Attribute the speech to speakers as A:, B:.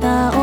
A: た